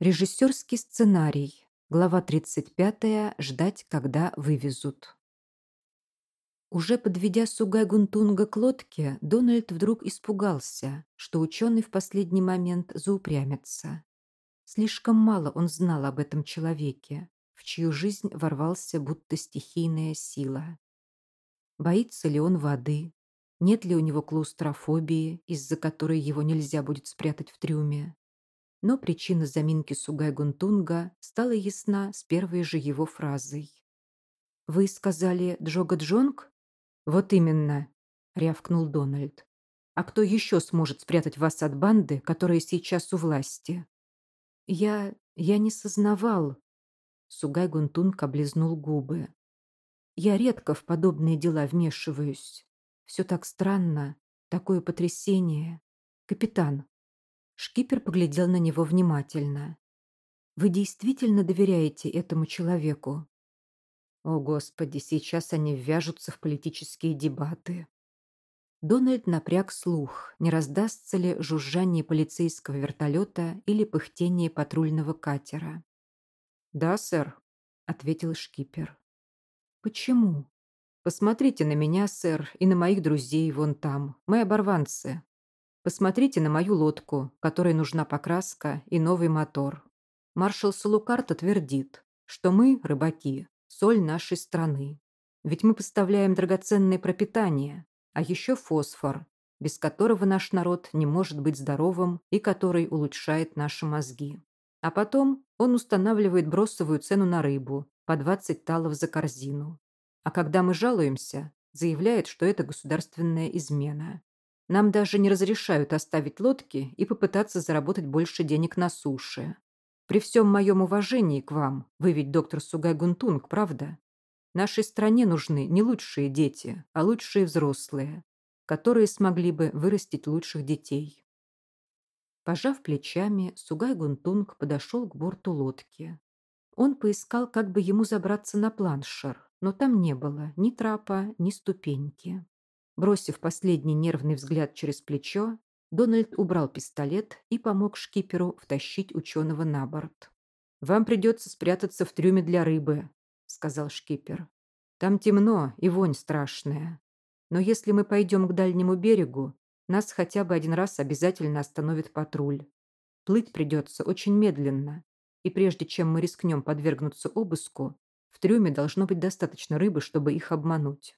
Режиссерский сценарий. Глава 35. Ждать, когда вывезут. Уже подведя Сугай Гунтунга к лодке, Дональд вдруг испугался, что ученый в последний момент заупрямится. Слишком мало он знал об этом человеке, в чью жизнь ворвался будто стихийная сила. Боится ли он воды? Нет ли у него клаустрофобии, из-за которой его нельзя будет спрятать в трюме? Но причина заминки Сугай-Гунтунга стала ясна с первой же его фразой. «Вы сказали Джога Джонг?» «Вот именно», — рявкнул Дональд. «А кто еще сможет спрятать вас от банды, которая сейчас у власти?» «Я... я не сознавал...» Сугай-Гунтунг облизнул губы. «Я редко в подобные дела вмешиваюсь. Все так странно, такое потрясение. Капитан, Шкипер поглядел на него внимательно. «Вы действительно доверяете этому человеку?» «О, Господи, сейчас они ввяжутся в политические дебаты». Дональд напряг слух, не раздастся ли жужжание полицейского вертолета или пыхтение патрульного катера. «Да, сэр», — ответил шкипер. «Почему?» «Посмотрите на меня, сэр, и на моих друзей вон там. Мы оборванцы. Посмотрите на мою лодку, которой нужна покраска и новый мотор. Маршал Салукарта твердит, что мы, рыбаки, соль нашей страны. Ведь мы поставляем драгоценное пропитание, а еще фосфор, без которого наш народ не может быть здоровым и который улучшает наши мозги. А потом он устанавливает бросовую цену на рыбу по 20 талов за корзину. А когда мы жалуемся, заявляет, что это государственная измена. Нам даже не разрешают оставить лодки и попытаться заработать больше денег на суше. При всем моем уважении к вам, вы ведь доктор Сугай Гунтунг, правда? Нашей стране нужны не лучшие дети, а лучшие взрослые, которые смогли бы вырастить лучших детей. Пожав плечами, Сугай Гунтунг подошел к борту лодки. Он поискал, как бы ему забраться на планшер, но там не было ни трапа, ни ступеньки. Бросив последний нервный взгляд через плечо, Дональд убрал пистолет и помог шкиперу втащить ученого на борт. «Вам придется спрятаться в трюме для рыбы», — сказал шкипер. «Там темно и вонь страшная. Но если мы пойдем к дальнему берегу, нас хотя бы один раз обязательно остановит патруль. Плыть придется очень медленно, и прежде чем мы рискнем подвергнуться обыску, в трюме должно быть достаточно рыбы, чтобы их обмануть.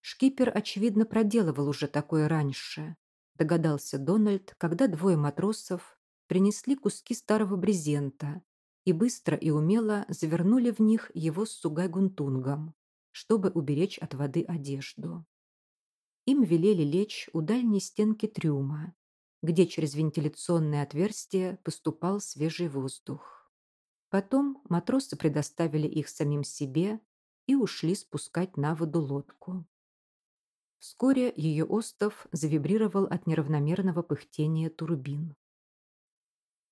Шкипер, очевидно, проделывал уже такое раньше, догадался Дональд, когда двое матросов принесли куски старого брезента и быстро и умело завернули в них его с сугай-гунтунгом, чтобы уберечь от воды одежду. Им велели лечь у дальней стенки трюма, где через вентиляционное отверстие поступал свежий воздух. Потом матросы предоставили их самим себе и ушли спускать на воду лодку. Вскоре ее остов завибрировал от неравномерного пыхтения турбин.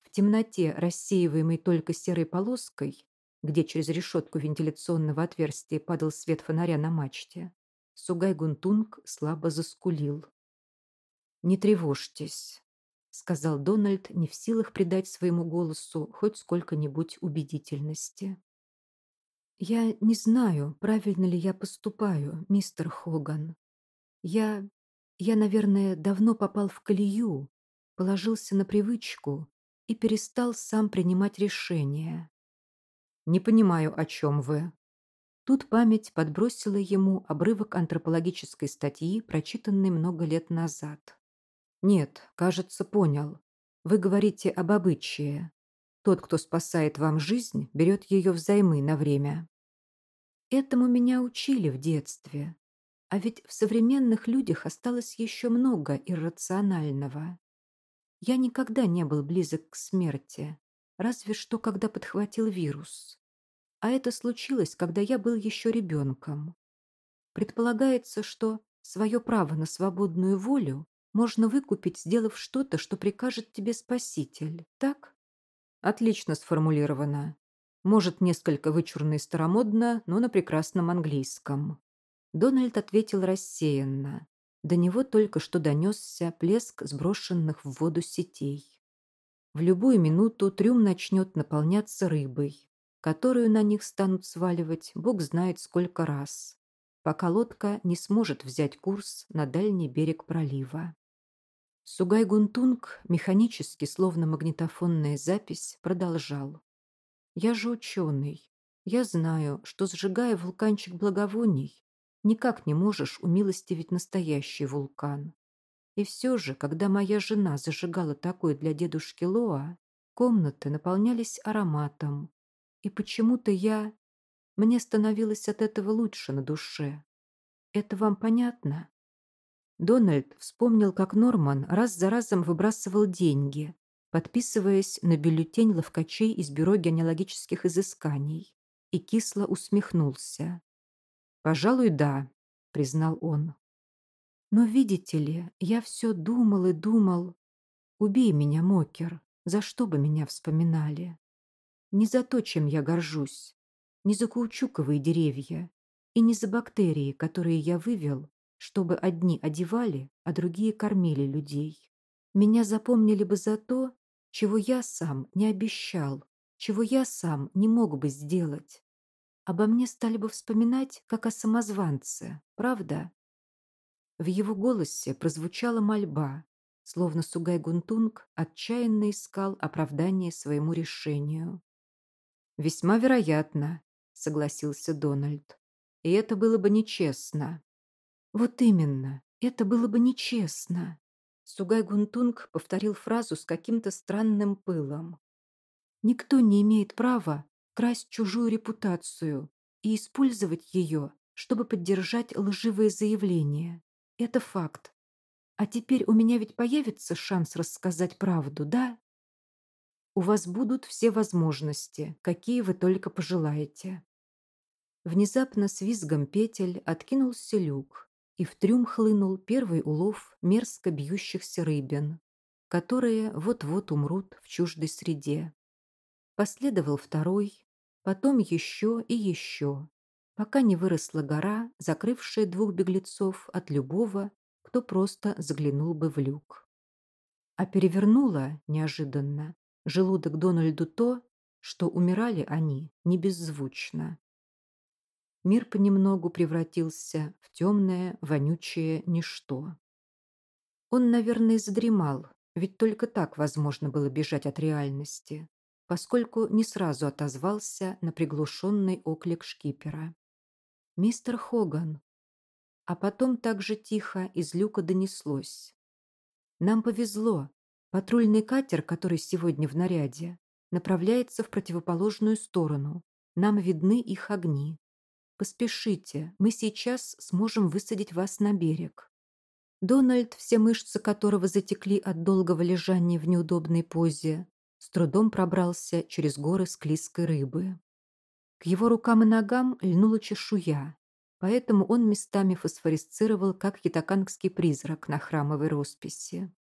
В темноте, рассеиваемой только серой полоской, где через решетку вентиляционного отверстия падал свет фонаря на мачте, Сугай-Гунтунг слабо заскулил. «Не тревожьтесь», — сказал Дональд, не в силах придать своему голосу хоть сколько-нибудь убедительности. «Я не знаю, правильно ли я поступаю, мистер Хоган», я... я, наверное, давно попал в колею, положился на привычку и перестал сам принимать решения. «Не понимаю, о чем вы». Тут память подбросила ему обрывок антропологической статьи, прочитанной много лет назад. «Нет, кажется, понял. Вы говорите об обычае. Тот, кто спасает вам жизнь, берет ее взаймы на время». Этому меня учили в детстве. А ведь в современных людях осталось еще много иррационального. Я никогда не был близок к смерти, разве что когда подхватил вирус. А это случилось, когда я был еще ребенком. Предполагается, что свое право на свободную волю можно выкупить, сделав что-то, что прикажет тебе спаситель, так? Отлично сформулировано. Может, несколько вычурно и старомодно, но на прекрасном английском. Дональд ответил рассеянно. До него только что донесся плеск сброшенных в воду сетей. В любую минуту трюм начнет наполняться рыбой, которую на них станут сваливать бог знает сколько раз, пока лодка не сможет взять курс на дальний берег пролива. Сугай-Гунтунг, механически, словно магнитофонная запись, продолжал. «Я же ученый. Я знаю, что, сжигая вулканчик благовоний, никак не можешь умилостивить настоящий вулкан. И все же, когда моя жена зажигала такое для дедушки Лоа, комнаты наполнялись ароматом. И почему-то я... Мне становилось от этого лучше на душе. Это вам понятно? Дональд вспомнил, как Норман раз за разом выбрасывал деньги, подписываясь на бюллетень ловкачей из Бюро генеалогических изысканий, и кисло усмехнулся. «Пожалуй, да», — признал он. Но, видите ли, я все думал и думал. Убей меня, Мокер, за что бы меня вспоминали? Не за то, чем я горжусь, не за каучуковые деревья и не за бактерии, которые я вывел, чтобы одни одевали, а другие кормили людей. Меня запомнили бы за то, чего я сам не обещал, чего я сам не мог бы сделать. Обо мне стали бы вспоминать, как о самозванце, правда? В его голосе прозвучала мольба, словно Сугай Гунтунг отчаянно искал оправдание своему решению. «Весьма вероятно», — согласился Дональд. «И это было бы нечестно». «Вот именно, это было бы нечестно», — Сугай Гунтунг повторил фразу с каким-то странным пылом. «Никто не имеет права красть чужую репутацию и использовать ее, чтобы поддержать лживые заявления. Это факт. А теперь у меня ведь появится шанс рассказать правду, да? У вас будут все возможности, какие вы только пожелаете. Внезапно с визгом петель откинулся люк, и в трюм хлынул первый улов мерзко бьющихся рыбин, которые вот-вот умрут в чуждой среде. Последовал второй, потом еще и еще, пока не выросла гора, закрывшая двух беглецов от любого, кто просто заглянул бы в люк. А перевернула, неожиданно, желудок Дональду то, что умирали они не беззвучно. Мир понемногу превратился в темное, вонючее ничто. Он, наверное, задремал, ведь только так возможно было бежать от реальности, поскольку не сразу отозвался на приглушенный оклик шкипера. «Мистер Хоган». А потом так же тихо из люка донеслось. «Нам повезло. Патрульный катер, который сегодня в наряде, направляется в противоположную сторону. Нам видны их огни. Поспешите, мы сейчас сможем высадить вас на берег». Дональд, все мышцы которого затекли от долгого лежания в неудобной позе, с трудом пробрался через горы склизкой рыбы. К его рукам и ногам льнула чешуя, поэтому он местами фосфорисцировал, как ятакангский призрак на храмовой росписи.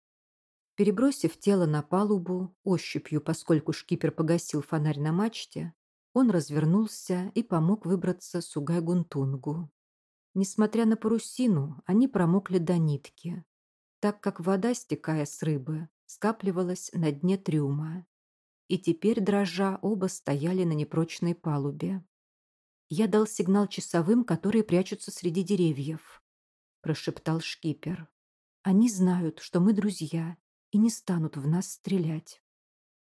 Перебросив тело на палубу, ощупью, поскольку шкипер погасил фонарь на мачте, он развернулся и помог выбраться Сугай-Гунтунгу. Несмотря на парусину, они промокли до нитки, так как вода, стекая с рыбы, скапливалась на дне трюма и теперь, дрожа, оба стояли на непрочной палубе. «Я дал сигнал часовым, которые прячутся среди деревьев», – прошептал шкипер. «Они знают, что мы друзья, и не станут в нас стрелять».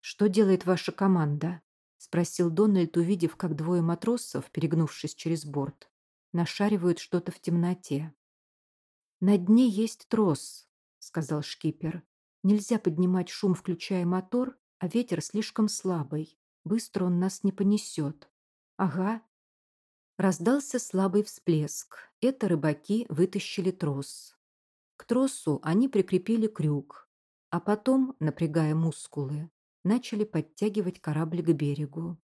«Что делает ваша команда?» – спросил Дональд, увидев, как двое матросов, перегнувшись через борт, нашаривают что-то в темноте. «На дне есть трос», – сказал шкипер. «Нельзя поднимать шум, включая мотор, а ветер слишком слабый. Быстро он нас не понесет. Ага. Раздался слабый всплеск. Это рыбаки вытащили трос. К тросу они прикрепили крюк, а потом, напрягая мускулы, начали подтягивать корабль к берегу.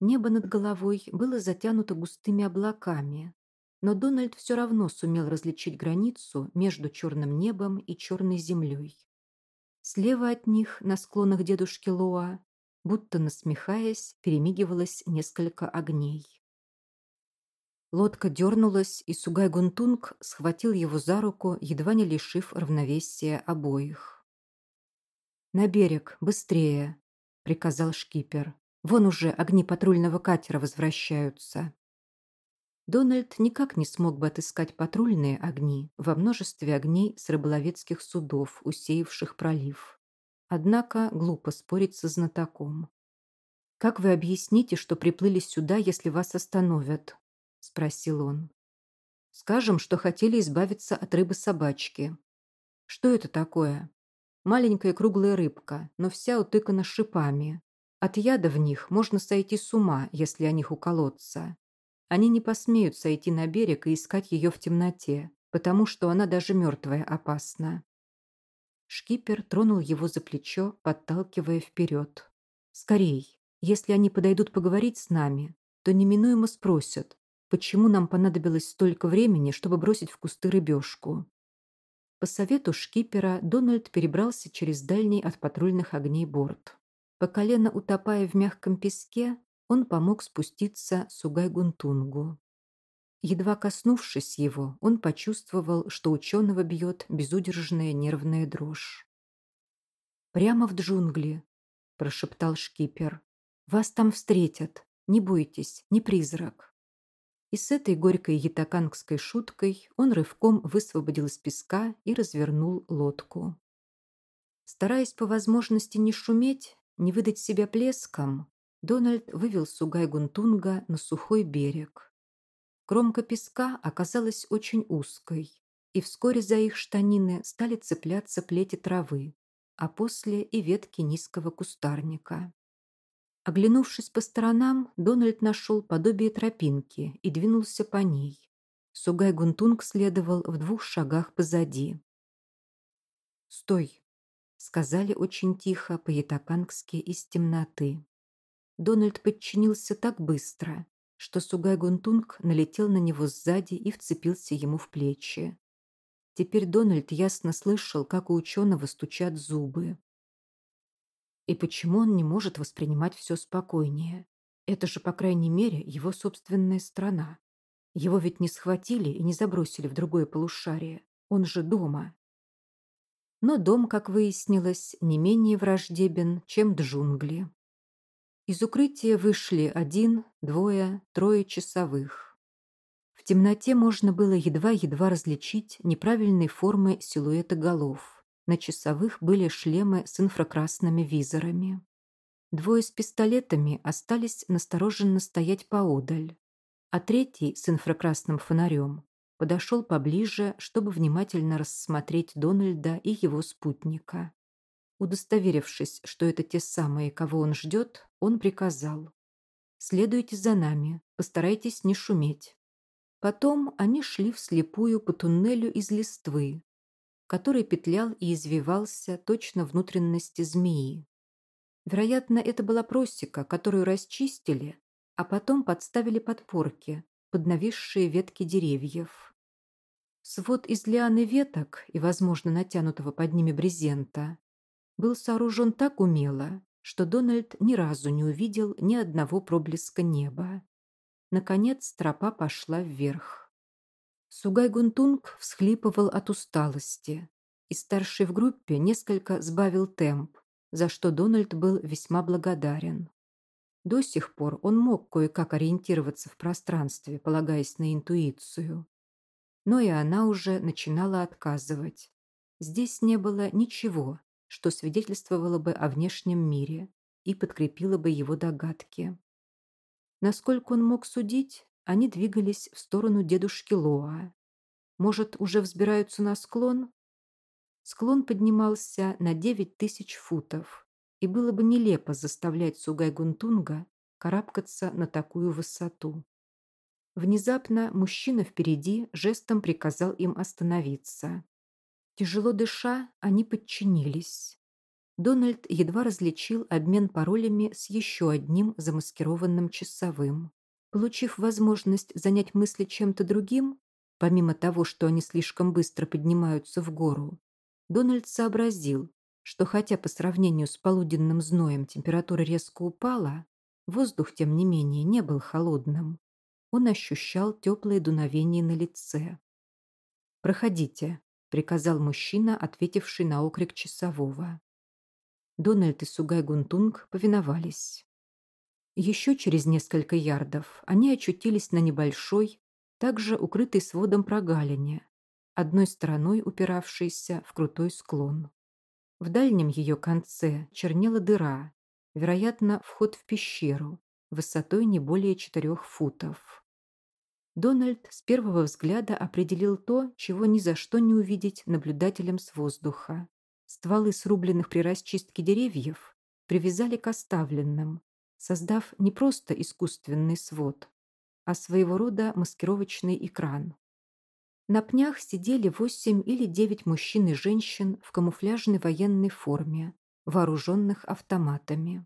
Небо над головой было затянуто густыми облаками, но Дональд все равно сумел различить границу между черным небом и черной землей. Слева от них, на склонах дедушки Лоа, будто насмехаясь, перемигивалось несколько огней. Лодка дернулась, и Сугай Гунтунг схватил его за руку, едва не лишив равновесия обоих. «На берег, быстрее!» — приказал шкипер. «Вон уже огни патрульного катера возвращаются». Дональд никак не смог бы отыскать патрульные огни во множестве огней с рыболовецких судов, усеявших пролив. Однако глупо спорить со знатоком. «Как вы объясните, что приплыли сюда, если вас остановят?» – спросил он. «Скажем, что хотели избавиться от рыбы-собачки. Что это такое? Маленькая круглая рыбка, но вся утыкана шипами. От яда в них можно сойти с ума, если о них уколоться. Они не посмеют сойти на берег и искать ее в темноте, потому что она даже мертвая опасна. Шкипер тронул его за плечо, подталкивая вперед. «Скорей! Если они подойдут поговорить с нами, то неминуемо спросят, почему нам понадобилось столько времени, чтобы бросить в кусты рыбешку». По совету шкипера Дональд перебрался через дальний от патрульных огней борт. По колено утопая в мягком песке, он помог спуститься Сугай-Гунтунгу. Едва коснувшись его, он почувствовал, что ученого бьет безудержная нервная дрожь. «Прямо в джунгли», – прошептал шкипер. «Вас там встретят. Не бойтесь, не призрак». И с этой горькой ятакангской шуткой он рывком высвободил из песка и развернул лодку. Стараясь по возможности не шуметь, не выдать себя плеском, Дональд вывел Сугай-Гунтунга на сухой берег. Кромка песка оказалась очень узкой, и вскоре за их штанины стали цепляться плети травы, а после и ветки низкого кустарника. Оглянувшись по сторонам, Дональд нашел подобие тропинки и двинулся по ней. Сугай-Гунтунг следовал в двух шагах позади. «Стой!» — сказали очень тихо по-ятакангски из темноты. Дональд подчинился так быстро, что Сугай Гунтунг налетел на него сзади и вцепился ему в плечи. Теперь Дональд ясно слышал, как у ученого стучат зубы. И почему он не может воспринимать все спокойнее? Это же, по крайней мере, его собственная страна. Его ведь не схватили и не забросили в другое полушарие. Он же дома. Но дом, как выяснилось, не менее враждебен, чем джунгли. Из укрытия вышли один, двое, трое часовых. В темноте можно было едва-едва различить неправильной формы силуэта голов. На часовых были шлемы с инфракрасными визорами. Двое с пистолетами остались настороженно стоять поодаль, а третий с инфракрасным фонарем подошел поближе, чтобы внимательно рассмотреть Дональда и его спутника. Удостоверившись, что это те самые, кого он ждет, он приказал. «Следуйте за нами, постарайтесь не шуметь». Потом они шли вслепую по туннелю из листвы, который петлял и извивался точно внутренности змеи. Вероятно, это была просека, которую расчистили, а потом подставили подпорки под нависшие ветки деревьев. Свод из лиан и веток и, возможно, натянутого под ними брезента был сооружен так умело, что Дональд ни разу не увидел ни одного проблеска неба. Наконец тропа пошла вверх. Сугай-Гунтунг всхлипывал от усталости, и старший в группе несколько сбавил темп, за что Дональд был весьма благодарен. До сих пор он мог кое-как ориентироваться в пространстве, полагаясь на интуицию. Но и она уже начинала отказывать. Здесь не было ничего, что свидетельствовало бы о внешнем мире и подкрепило бы его догадки. Насколько он мог судить, они двигались в сторону дедушки Лоа. Может, уже взбираются на склон? Склон поднимался на девять тысяч футов, и было бы нелепо заставлять Сугай-Гунтунга карабкаться на такую высоту. Внезапно мужчина впереди жестом приказал им остановиться. Тяжело дыша, они подчинились. Дональд едва различил обмен паролями с еще одним замаскированным часовым. Получив возможность занять мысли чем-то другим, помимо того, что они слишком быстро поднимаются в гору, Дональд сообразил, что хотя по сравнению с полуденным зноем температура резко упала, воздух, тем не менее, не был холодным. Он ощущал теплое дуновение на лице. «Проходите», приказал мужчина, ответивший на окрик часового. Дональд и Сугай Гунтунг повиновались. Еще через несколько ярдов они очутились на небольшой, также укрытой сводом прогалине, одной стороной упиравшейся в крутой склон. В дальнем ее конце чернела дыра, вероятно, вход в пещеру, высотой не более четырех футов. Дональд с первого взгляда определил то, чего ни за что не увидеть наблюдателям с воздуха. Стволы срубленных при расчистке деревьев привязали к оставленным, создав не просто искусственный свод, а своего рода маскировочный экран. На пнях сидели восемь или девять мужчин и женщин в камуфляжной военной форме, вооруженных автоматами.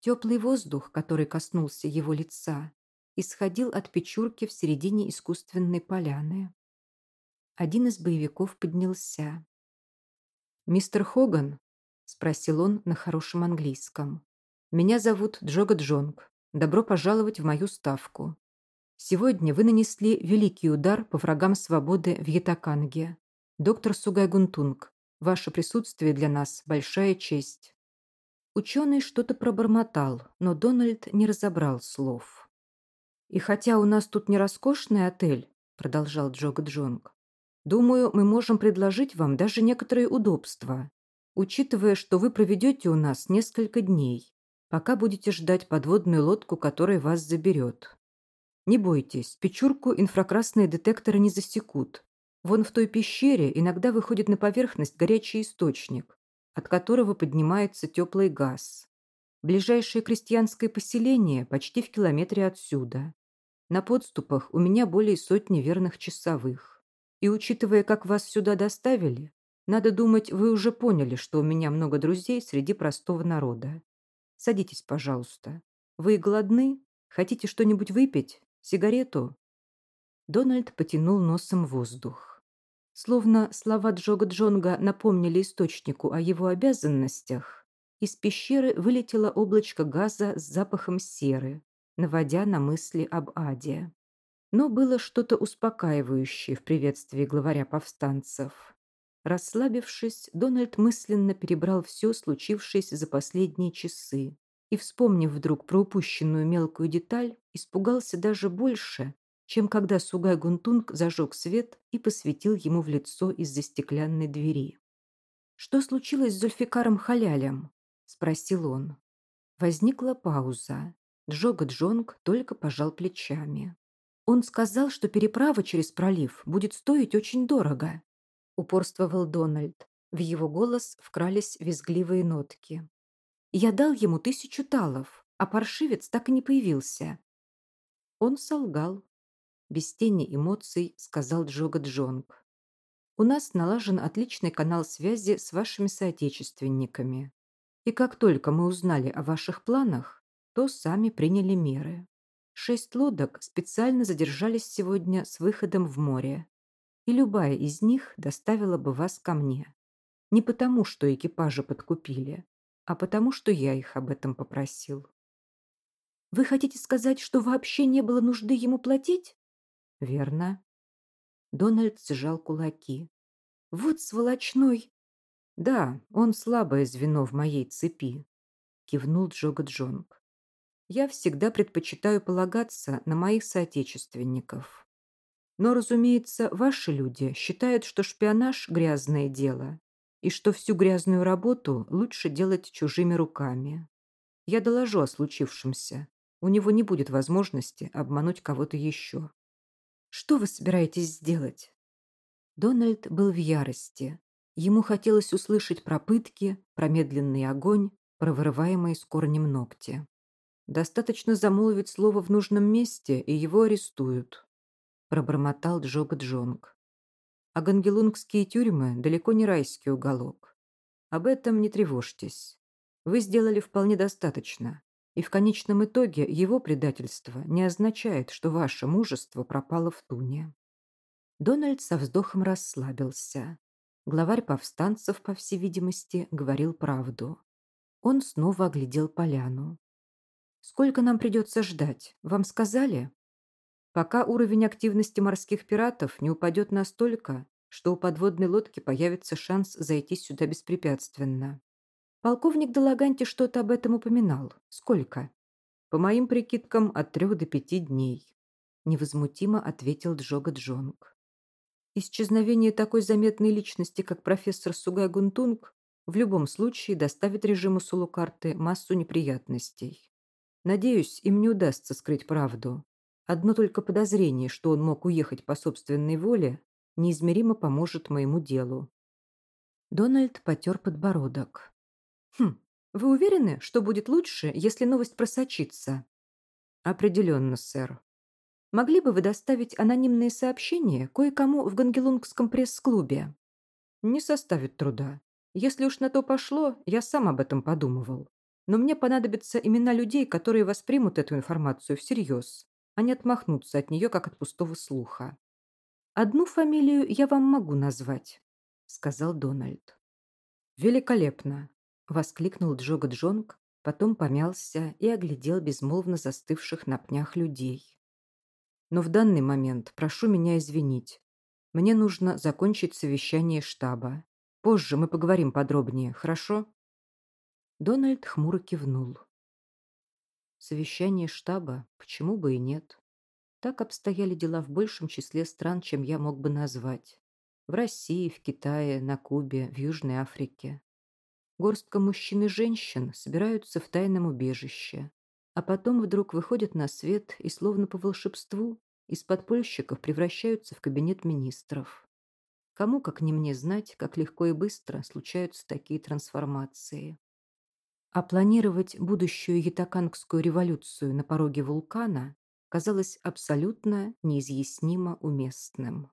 Теплый воздух, который коснулся его лица, исходил от печурки в середине искусственной поляны. Один из боевиков поднялся. «Мистер Хоган?» – спросил он на хорошем английском. «Меня зовут Джога Джонг. Добро пожаловать в мою ставку. Сегодня вы нанесли великий удар по врагам свободы в Ятаканге. Доктор Сугай Гунтунг, ваше присутствие для нас – большая честь». Ученый что-то пробормотал, но Дональд не разобрал слов. «И хотя у нас тут не роскошный отель», – продолжал Джога Джонг, Думаю, мы можем предложить вам даже некоторые удобства, учитывая, что вы проведете у нас несколько дней, пока будете ждать подводную лодку, которая вас заберет. Не бойтесь, печурку инфракрасные детекторы не засекут. Вон в той пещере иногда выходит на поверхность горячий источник, от которого поднимается теплый газ. Ближайшее крестьянское поселение почти в километре отсюда. На подступах у меня более сотни верных часовых. И учитывая, как вас сюда доставили, надо думать, вы уже поняли, что у меня много друзей среди простого народа. Садитесь, пожалуйста. Вы голодны? Хотите что-нибудь выпить? Сигарету?» Дональд потянул носом воздух. Словно слова Джога Джонга напомнили источнику о его обязанностях, из пещеры вылетело облачко газа с запахом серы, наводя на мысли об аде. Но было что-то успокаивающее в приветствии главаря повстанцев. Расслабившись, Дональд мысленно перебрал все случившееся за последние часы и, вспомнив вдруг про упущенную мелкую деталь, испугался даже больше, чем когда Сугай Гунтунг зажег свет и посветил ему в лицо из-за стеклянной двери. «Что случилось с Зульфикаром Халялем?» – спросил он. Возникла пауза. Джога Джонг только пожал плечами. Он сказал, что переправа через пролив будет стоить очень дорого, упорствовал Дональд. В его голос вкрались визгливые нотки. Я дал ему тысячу талов, а паршивец так и не появился. Он солгал. Без тени эмоций сказал Джога Джонг. У нас налажен отличный канал связи с вашими соотечественниками. И как только мы узнали о ваших планах, то сами приняли меры. Шесть лодок специально задержались сегодня с выходом в море, и любая из них доставила бы вас ко мне. Не потому, что экипажи подкупили, а потому, что я их об этом попросил. Вы хотите сказать, что вообще не было нужды ему платить? Верно. Дональд сжал кулаки. Вот сволочной. Да, он слабое звено в моей цепи, кивнул Джога Джонг я всегда предпочитаю полагаться на моих соотечественников. Но, разумеется, ваши люди считают, что шпионаж – грязное дело, и что всю грязную работу лучше делать чужими руками. Я доложу о случившемся. У него не будет возможности обмануть кого-то еще. Что вы собираетесь сделать? Дональд был в ярости. Ему хотелось услышать про пытки, про медленный огонь, про вырываемые с корнем ногти. Достаточно замолвить слово в нужном месте, и его арестуют», – пробормотал Джога Джонг. «А гангелунгские тюрьмы далеко не райский уголок. Об этом не тревожьтесь. Вы сделали вполне достаточно, и в конечном итоге его предательство не означает, что ваше мужество пропало в туне». Дональд со вздохом расслабился. Главарь повстанцев, по всей видимости, говорил правду. Он снова оглядел поляну. Сколько нам придется ждать? Вам сказали? Пока уровень активности морских пиратов не упадет настолько, что у подводной лодки появится шанс зайти сюда беспрепятственно. Полковник Долаганти что-то об этом упоминал. Сколько? По моим прикидкам, от трех до пяти дней. Невозмутимо ответил Джога Джонг. Исчезновение такой заметной личности, как профессор Сугай Гунтунг, в любом случае доставит режиму Сулукарты массу неприятностей. Надеюсь, им не удастся скрыть правду. Одно только подозрение, что он мог уехать по собственной воле, неизмеримо поможет моему делу. Дональд потер подбородок. «Хм, вы уверены, что будет лучше, если новость просочится?» «Определенно, сэр. Могли бы вы доставить анонимные сообщения кое-кому в Гангелунгском пресс-клубе?» «Не составит труда. Если уж на то пошло, я сам об этом подумывал. Но мне понадобятся имена людей, которые воспримут эту информацию всерьез, а не отмахнутся от нее, как от пустого слуха. «Одну фамилию я вам могу назвать», — сказал Дональд. «Великолепно!» — воскликнул Джога Джонг, потом помялся и оглядел безмолвно застывших на пнях людей. Но в данный момент прошу меня извинить. Мне нужно закончить совещание штаба. Позже мы поговорим подробнее, хорошо?» Дональд хмуро кивнул. Совещание штаба, почему бы и нет. Так обстояли дела в большем числе стран, чем я мог бы назвать. В России, в Китае, на Кубе, в Южной Африке. Горстка мужчин и женщин собираются в тайном убежище, а потом вдруг выходят на свет и, словно по волшебству, из подпольщиков превращаются в кабинет министров. Кому, как не мне, знать, как легко и быстро случаются такие трансформации. А планировать будущую ятакангскую революцию на пороге вулкана казалось абсолютно неизъяснимо уместным.